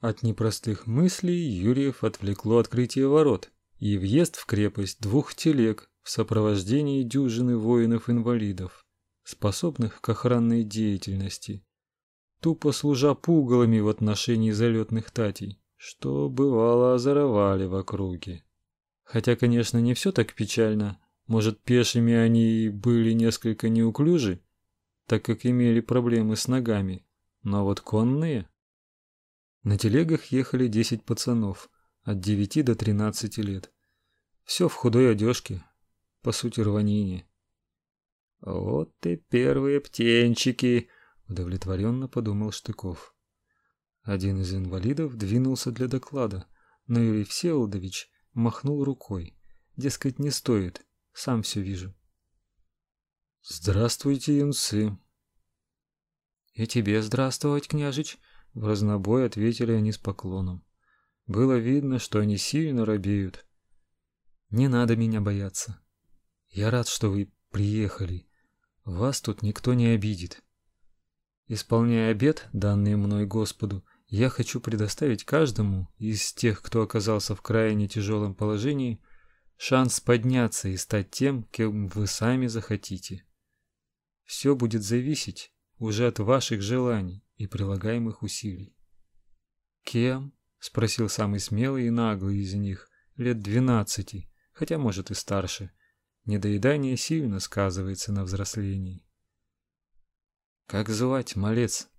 От непростых мыслей Юрьев отвлекло открытие ворот и въезд в крепость двух телег в сопровождении дюжины воинов-инвалидов, способных к охранной деятельности, тупо служа пугалами в отношении залетных татей, что бывало озоровали в округе. Хотя, конечно, не все так печально. Может, пешими они были несколько неуклюжи, так как имели проблемы с ногами. Но вот конные... На телегах ехали десять пацанов от девяти до тринадцати лет. Все в худой одежке, по сути рванине. Вот и первые птенчики, удовлетворенно подумал Штыков. Один из инвалидов двинулся для доклада, но Юрий Всеволодович махнул рукой. Дескать, не стоит, сам все вижу. Здравствуйте, юнцы. И тебе здравствовать, княжич, в разнобой ответили они с поклоном. Было видно, что они сильно робеют. Не надо меня бояться. Я рад, что вы приехали. Вас тут никто не обидит. Исполняя обет, данный мной Господу, я хочу предоставить каждому из тех, кто оказался в крайне тяжелом положении, шанс подняться и стать тем, кем вы сами захотите. Все будет зависеть уже от ваших желаний и прилагаемых усилий. Кем? спросил самый смелый и наглый из них, лет двенадцати, хотя может и старше. Недоедание сильно сказывается на взрослении. Как звать, малец?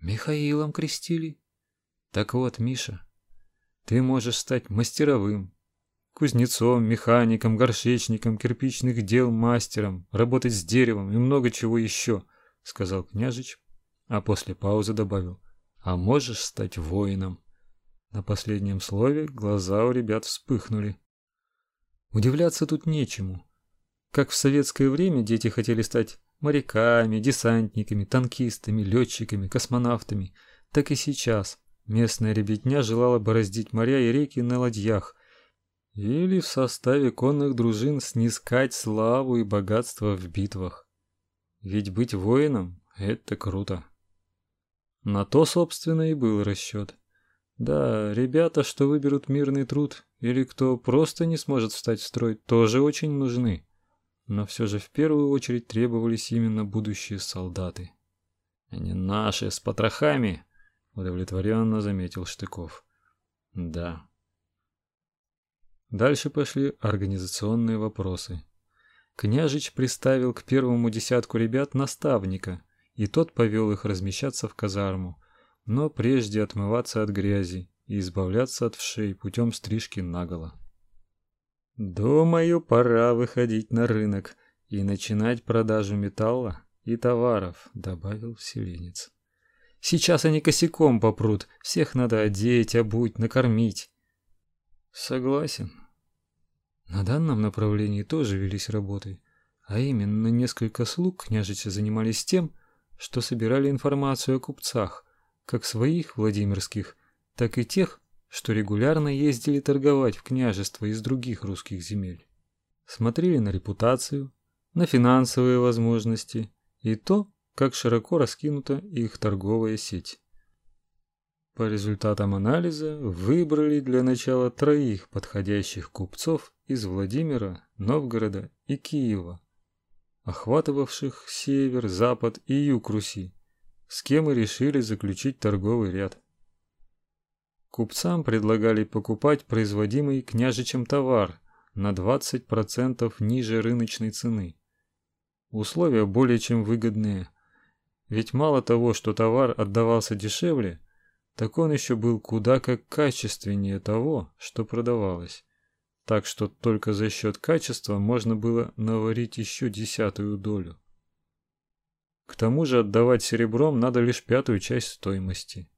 Михаилом крестили. Так вот, Миша, ты можешь стать мастеровым, кузнецом, механиком, горшечником, кирпичных дел мастером, работать с деревом и много чего еще, сказал княжич, а после паузы добавил: "А можешь стать воином". На последнем слове глаза у ребят вспыхнули. Удивляться тут нечему. Как в советское время дети хотели стать моряками, десантниками, танкистами, летчиками, космонавтами, так и сейчас местная ребятня желала бороздить моря и реки на ладьях или в составе конных дружин снискать славу и богатство в битвах. Ведь быть воином это круто. На то, собственно, и был расчет. Да, ребята, что выберут мирный труд, или кто просто не сможет встать в строй, тоже очень нужны но все же в первую очередь требовались именно будущие солдаты. Они наши с потрохами, удовлетворенно заметил Штыков. Да. Дальше пошли организационные вопросы. Княжич приставил к первому десятку ребят наставника, и тот повел их размещаться в казарму, но прежде отмываться от грязи и избавляться от вшей путем стрижки наголо. Думаю, пора выходить на рынок и начинать продажу металла и товаров, добавил селенец. Сейчас они косяком попрут, всех надо одеть, обуть, накормить. Согласен. На данном направлении тоже велись работы, а именно несколько слуг княжича занимались тем, что собирали информацию о купцах, как своих владимирских, так и тех, что регулярно ездили торговать в княжество из других русских земель. Смотрели на репутацию, на финансовые возможности и то, как широко раскинута их торговая сеть. По результатам анализа выбрали для начала троих подходящих купцов из Владимира, Новгорода и Киева, охватывавших север, запад и юг Руси, с кем и решили заключить торговый ряд. Купцам предлагали покупать производимый княжичем товар на 20% ниже рыночной цены. Условия более чем выгодные. Ведь мало того, что товар отдавался дешевле, так он еще был куда как качественнее того, что продавалось. Так что только за счет качества можно было наварить еще десятую долю. К тому же отдавать серебром надо лишь пятую часть стоимости.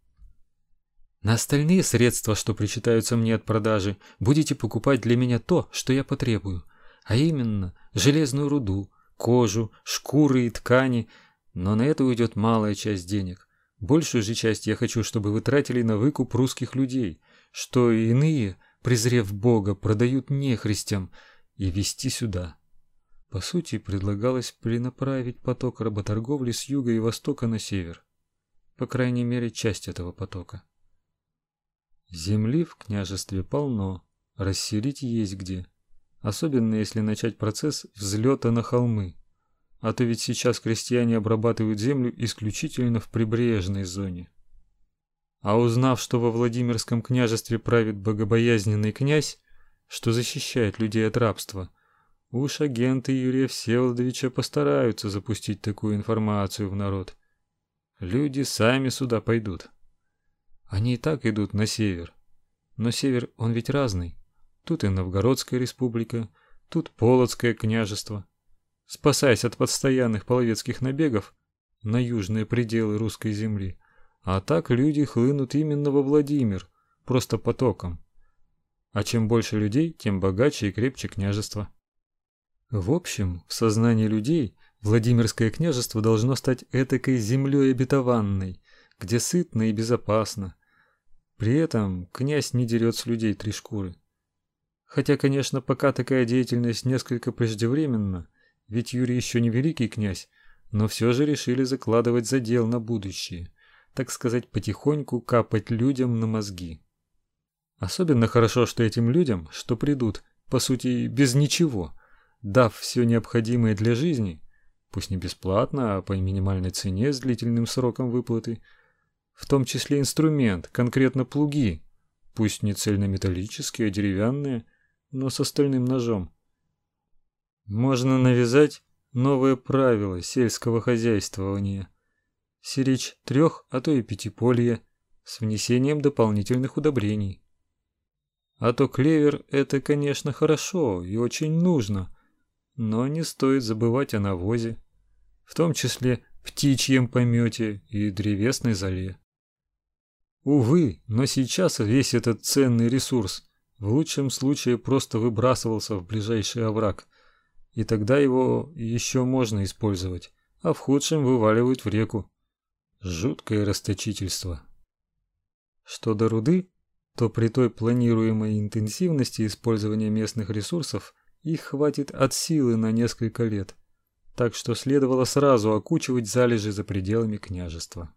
На остальные средства, что причитаются мне от продажи, будете покупать для меня то, что я потребую, а именно железную руду, кожу, шкуры и ткани, но на это уйдет малая часть денег. Большую же часть я хочу, чтобы вы тратили на выкуп русских людей, что иные, презрев Бога, продают нехристям и вести сюда. По сути, предлагалось перенаправить поток работорговли с юга и востока на север. по крайней мере, часть этого потока. Земли в княжестве полно, расселить есть где, особенно если начать процесс взлета на холмы. А то ведь сейчас крестьяне обрабатывают землю исключительно в прибрежной зоне. А узнав, что во Владимирском княжестве правит богобоязненный князь, что защищает людей от рабства, уж агенты Юрия Всеволодовича постараются запустить такую информацию в народ. Люди сами сюда пойдут. Они и так идут на север. Но север, он ведь разный. Тут и Новгородская республика, тут Полоцкое княжество. Спасаясь от постоянных половецких набегов на южные пределы русской земли, а так люди хлынут именно во Владимир, просто потоком. А чем больше людей, тем богаче и крепче княжество. В общем, в сознании людей Владимирское княжество должно стать этакой землей обетованной, где сытно и безопасно. При этом князь не дерет с людей три шкуры. Хотя, конечно, пока такая деятельность несколько преждевременна, ведь Юрий еще не великий князь, но все же решили закладывать задел на будущее так сказать, потихоньку капать людям на мозги. Особенно хорошо, что этим людям, что придут, по сути, без ничего, дав все необходимое для жизни, пусть не бесплатно, а по минимальной цене с длительным сроком выплаты, в том числе инструмент, конкретно плуги, пусть не цельнометаллические, а деревянные, но с остальным ножом. Можно навязать новые правила сельского хозяйствования – сиречь трех, а то и пятиполье с внесением дополнительных удобрений. А то клевер это, конечно, хорошо и очень нужно, но не стоит забывать о навозе, в том числе птичьем помете и древесной золе. Увы, но сейчас весь этот ценный ресурс в лучшем случае просто выбрасывался в ближайший овраг, и тогда его еще можно использовать, а в худшем вываливают в реку. Жуткое расточительство. Что до руды, то при той планируемой интенсивности использования местных ресурсов их хватит от силы на несколько лет. Так что следовало сразу окучивать залежи за пределами княжества.